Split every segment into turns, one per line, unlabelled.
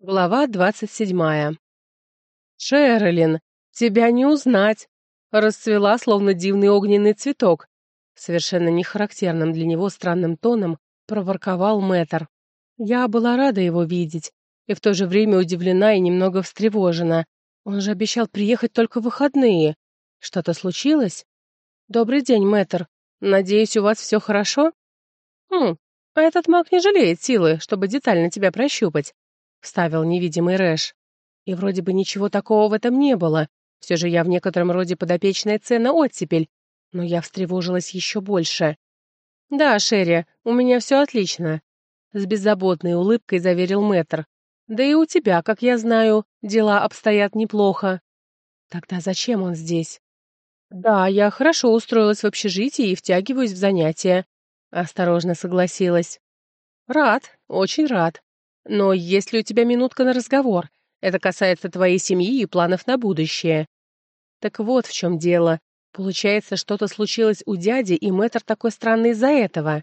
Глава двадцать седьмая. «Шерлин, тебя не узнать!» Расцвела, словно дивный огненный цветок. Совершенно нехарактерным для него странным тоном проворковал мэтр. Я была рада его видеть, и в то же время удивлена и немного встревожена. Он же обещал приехать только в выходные. Что-то случилось? «Добрый день, мэтр. Надеюсь, у вас все хорошо?» «Хм, а этот маг не жалеет силы, чтобы детально тебя прощупать. — вставил невидимый Рэш. «И вроде бы ничего такого в этом не было. Все же я в некотором роде подопечная цена оттепель, но я встревожилась еще больше». «Да, Шерри, у меня все отлично», — с беззаботной улыбкой заверил мэтр. «Да и у тебя, как я знаю, дела обстоят неплохо». «Тогда зачем он здесь?» «Да, я хорошо устроилась в общежитии и втягиваюсь в занятия», — осторожно согласилась. «Рад, очень рад. Но есть ли у тебя минутка на разговор? Это касается твоей семьи и планов на будущее». «Так вот в чем дело. Получается, что-то случилось у дяди, и мэтр такой странный из-за этого.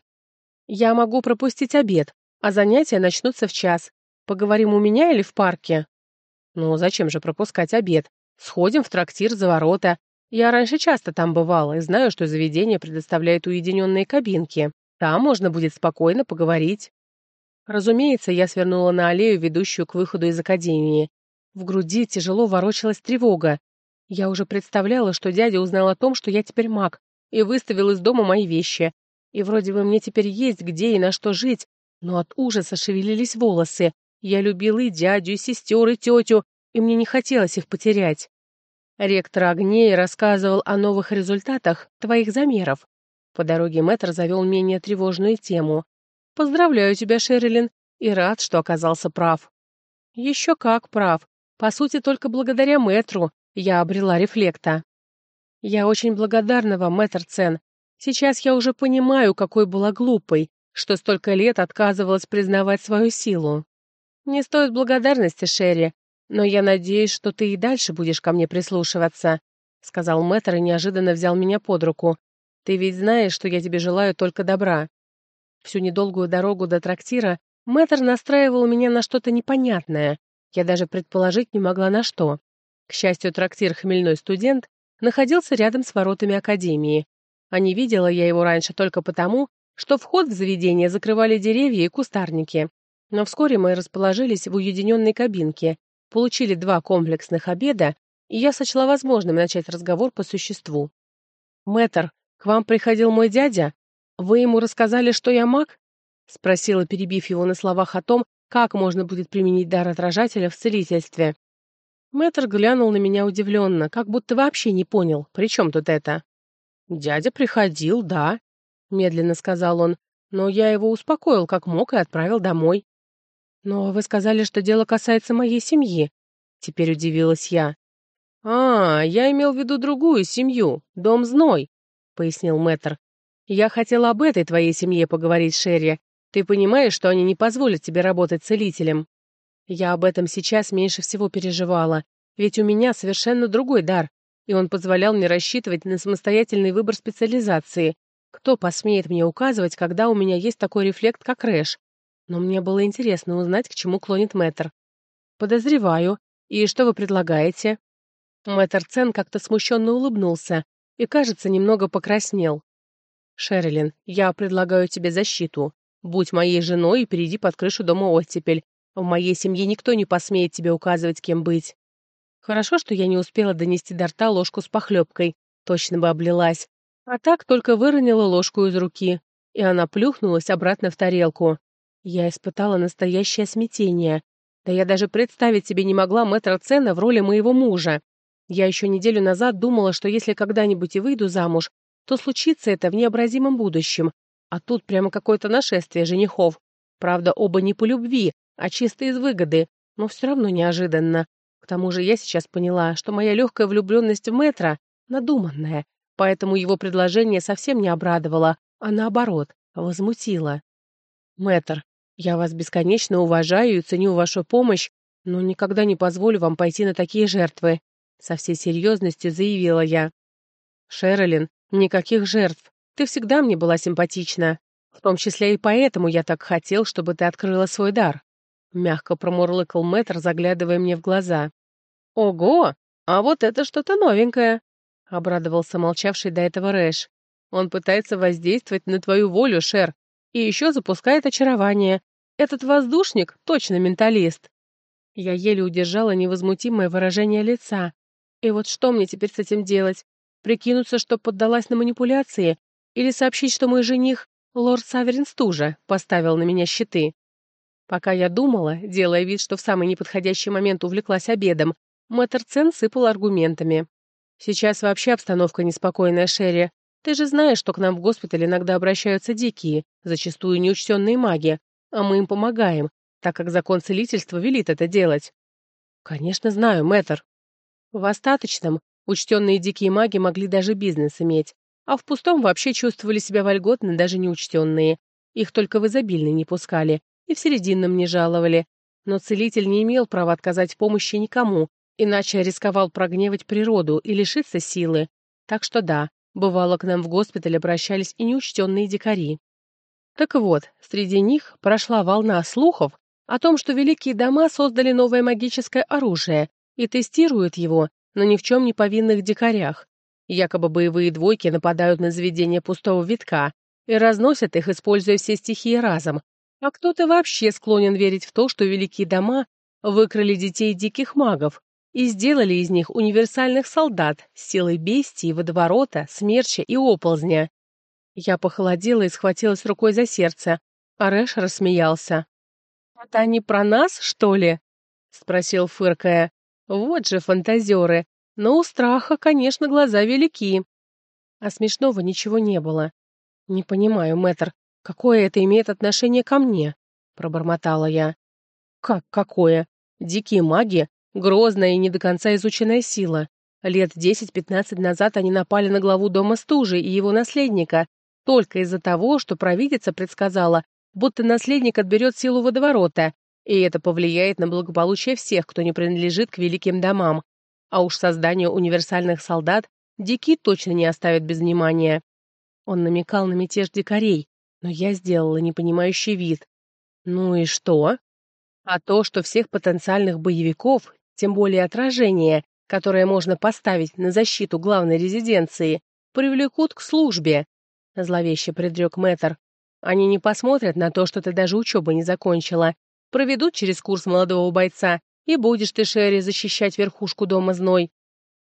Я могу пропустить обед, а занятия начнутся в час. Поговорим у меня или в парке?» «Ну, зачем же пропускать обед? Сходим в трактир за ворота. Я раньше часто там бывала и знаю, что заведение предоставляет уединенные кабинки. Там можно будет спокойно поговорить». Разумеется, я свернула на аллею, ведущую к выходу из академии. В груди тяжело ворочалась тревога. Я уже представляла, что дядя узнал о том, что я теперь маг, и выставил из дома мои вещи. И вроде бы мне теперь есть где и на что жить, но от ужаса шевелились волосы. Я любила и дядю, и сестер, и тетю, и мне не хотелось их потерять. Ректор Огней рассказывал о новых результатах твоих замеров. По дороге мэтр завел менее тревожную тему. Поздравляю тебя, Шерилин, и рад, что оказался прав. Еще как прав. По сути, только благодаря Мэтру я обрела рефлекта. Я очень благодарна вам, Мэтр Цен. Сейчас я уже понимаю, какой была глупой, что столько лет отказывалась признавать свою силу. Не стоит благодарности, Шерри, но я надеюсь, что ты и дальше будешь ко мне прислушиваться, сказал Мэтр и неожиданно взял меня под руку. Ты ведь знаешь, что я тебе желаю только добра. Всю недолгую дорогу до трактира мэтр настраивал меня на что-то непонятное. Я даже предположить не могла на что. К счастью, трактир «Хмельной студент» находился рядом с воротами академии. А не видела я его раньше только потому, что вход в заведение закрывали деревья и кустарники. Но вскоре мы расположились в уединенной кабинке, получили два комплексных обеда, и я сочла возможным начать разговор по существу. «Мэтр, к вам приходил мой дядя, «Вы ему рассказали, что я маг?» — спросила, перебив его на словах о том, как можно будет применить дар отражателя в целительстве. Мэтр глянул на меня удивленно, как будто вообще не понял, при чем тут это. «Дядя приходил, да», — медленно сказал он, «но я его успокоил как мог и отправил домой». «Но вы сказали, что дело касается моей семьи», — теперь удивилась я. Я хотела об этой твоей семье поговорить, Шерри. Ты понимаешь, что они не позволят тебе работать целителем? Я об этом сейчас меньше всего переживала, ведь у меня совершенно другой дар, и он позволял мне рассчитывать на самостоятельный выбор специализации. Кто посмеет мне указывать, когда у меня есть такой рефлект, как Рэш? Но мне было интересно узнать, к чему клонит Мэтр. «Подозреваю. И что вы предлагаете?» Мэтр Цен как-то смущенно улыбнулся и, кажется, немного покраснел. «Шерлин, я предлагаю тебе защиту. Будь моей женой и перейди под крышу дома оттепель. В моей семье никто не посмеет тебе указывать, кем быть». Хорошо, что я не успела донести до рта ложку с похлебкой. Точно бы облилась. А так только выронила ложку из руки, и она плюхнулась обратно в тарелку. Я испытала настоящее смятение. Да я даже представить себе не могла мэтра Цена в роли моего мужа. Я еще неделю назад думала, что если когда-нибудь и выйду замуж, то случится это в необразимом будущем. А тут прямо какое-то нашествие женихов. Правда, оба не по любви, а чисто из выгоды, но все равно неожиданно. К тому же я сейчас поняла, что моя легкая влюбленность в Мэтра надуманная, поэтому его предложение совсем не обрадовало, а наоборот, возмутило. «Мэтр, я вас бесконечно уважаю и ценю вашу помощь, но никогда не позволю вам пойти на такие жертвы», — со всей серьезностью заявила я. «Шерилин, Никаких жертв. Ты всегда мне была симпатична. В том числе и поэтому я так хотел, чтобы ты открыла свой дар. Мягко промурлыкал мэтр, заглядывая мне в глаза. Ого! А вот это что-то новенькое! Обрадовался молчавший до этого Рэш. Он пытается воздействовать на твою волю, Шер, и еще запускает очарование. Этот воздушник точно менталист. Я еле удержала невозмутимое выражение лица. И вот что мне теперь с этим делать? прикинуться, что поддалась на манипуляции, или сообщить, что мой жених, лорд Саверинс, тоже поставил на меня щиты. Пока я думала, делая вид, что в самый неподходящий момент увлеклась обедом, мэтр Цен сыпал аргументами. «Сейчас вообще обстановка неспокойная, Шерри. Ты же знаешь, что к нам в госпиталь иногда обращаются дикие, зачастую неучтенные маги, а мы им помогаем, так как закон целительства велит это делать». «Конечно знаю, мэтр». «В остаточном Учтенные дикие маги могли даже бизнес иметь, а в пустом вообще чувствовали себя вольготно даже неучтенные. Их только в изобильный не пускали и в серединном не жаловали. Но целитель не имел права отказать помощи никому, иначе рисковал прогневать природу и лишиться силы. Так что да, бывало к нам в госпиталь обращались и неучтенные дикари. Так вот, среди них прошла волна слухов о том, что великие дома создали новое магическое оружие и тестируют его, на ни в чем не повинных дикарях. Якобы боевые двойки нападают на заведение пустого витка и разносят их, используя все стихии разом. А кто-то вообще склонен верить в то, что великие дома выкрали детей диких магов и сделали из них универсальных солдат с силой бестии, водоворота, смерча и оползня. Я похолодела и схватилась рукой за сердце. Арэш рассмеялся. «Это они про нас, что ли?» — спросил, фыркая. Вот же фантазеры! Но у страха, конечно, глаза велики. А смешного ничего не было. «Не понимаю, мэтр, какое это имеет отношение ко мне?» — пробормотала я. «Как какое? Дикие маги — грозная и не до конца изученная сила. Лет десять-пятнадцать назад они напали на главу дома Стужи и его наследника только из-за того, что провидица предсказала, будто наследник отберет силу водоворота, и это повлияет на благополучие всех, кто не принадлежит к великим домам. А уж создание универсальных солдат дикие точно не оставят без внимания. Он намекал на мятеж дикарей, но я сделала непонимающий вид. Ну и что? А то, что всех потенциальных боевиков, тем более отражение, которое можно поставить на защиту главной резиденции, привлекут к службе, зловеще предрек проведут через курс молодого бойца, и будешь ты, Шерри, защищать верхушку дома зной».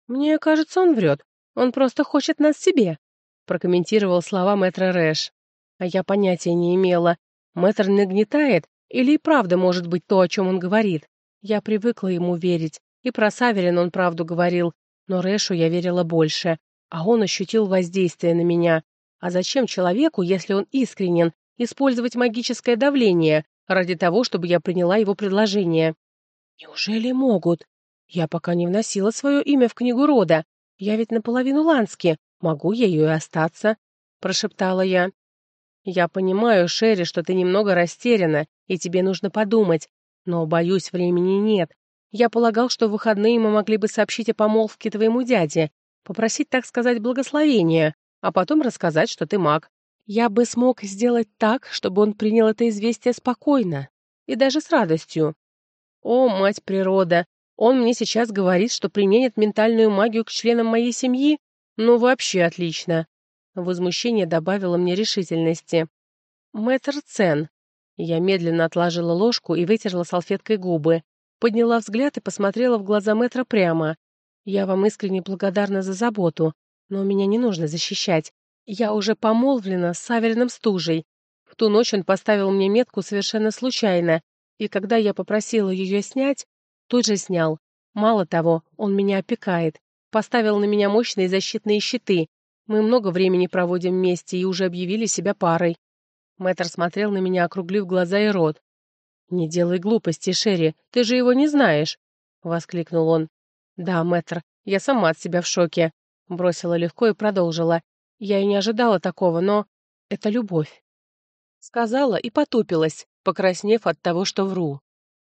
«Мне кажется, он врет. Он просто хочет нас себе», — прокомментировал слова мэтра Рэш. А я понятия не имела. Мэтр нагнетает или и правда может быть то, о чем он говорит. Я привыкла ему верить, и про Саверин он правду говорил, но Рэшу я верила больше, а он ощутил воздействие на меня. А зачем человеку, если он искренен, использовать магическое давление, ради того, чтобы я приняла его предложение. Неужели могут? Я пока не вносила свое имя в книгу рода. Я ведь наполовину лански. Могу я ее и остаться, прошептала я. Я понимаю, Шерри, что ты немного растеряна, и тебе нужно подумать, но боюсь, времени нет. Я полагал, что в выходные мы могли бы сообщить о помолвке твоему дяде, попросить, так сказать, благословения, а потом рассказать, что ты маг. Я бы смог сделать так, чтобы он принял это известие спокойно и даже с радостью. О, мать природа, он мне сейчас говорит, что применит ментальную магию к членам моей семьи? Ну, вообще отлично. Возмущение добавило мне решительности. Мэтр Цен. Я медленно отложила ложку и вытерла салфеткой губы. Подняла взгляд и посмотрела в глаза мэтра прямо. Я вам искренне благодарна за заботу, но меня не нужно защищать. Я уже помолвлена с Савериным Стужей. В ту ночь он поставил мне метку совершенно случайно, и когда я попросила ее снять, тут же снял. Мало того, он меня опекает, поставил на меня мощные защитные щиты, мы много времени проводим вместе и уже объявили себя парой. Мэтр смотрел на меня, округлив глаза и рот. «Не делай глупости, Шерри, ты же его не знаешь!» — воскликнул он. «Да, Я и не ожидала такого, но... Это любовь. Сказала и потупилась, покраснев от того, что вру.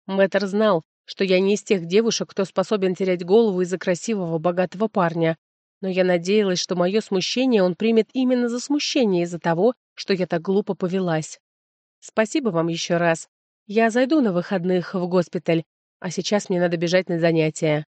Мэтр знал, что я не из тех девушек, кто способен терять голову из-за красивого, богатого парня. Но я надеялась, что мое смущение он примет именно за смущение из-за того, что я так глупо повелась. Спасибо вам еще раз. Я зайду на выходных в госпиталь, а сейчас мне надо бежать на занятия.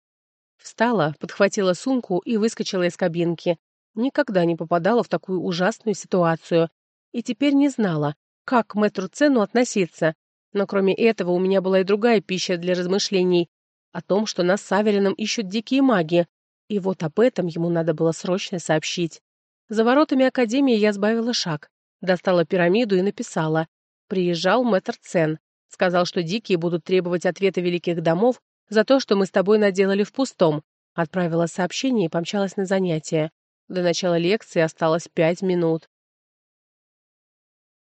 Встала, подхватила сумку и выскочила из кабинки, никогда не попадала в такую ужасную ситуацию и теперь не знала, как к мэтру Цену относиться. Но кроме этого у меня была и другая пища для размышлений о том, что нас с Аверином ищут дикие маги, и вот об этом ему надо было срочно сообщить. За воротами Академии я сбавила шаг, достала пирамиду и написала. «Приезжал мэтр Цен. Сказал, что дикие будут требовать ответа великих домов за то, что мы с тобой наделали в пустом». Отправила сообщение и помчалась на занятия. До начала лекции осталось пять минут.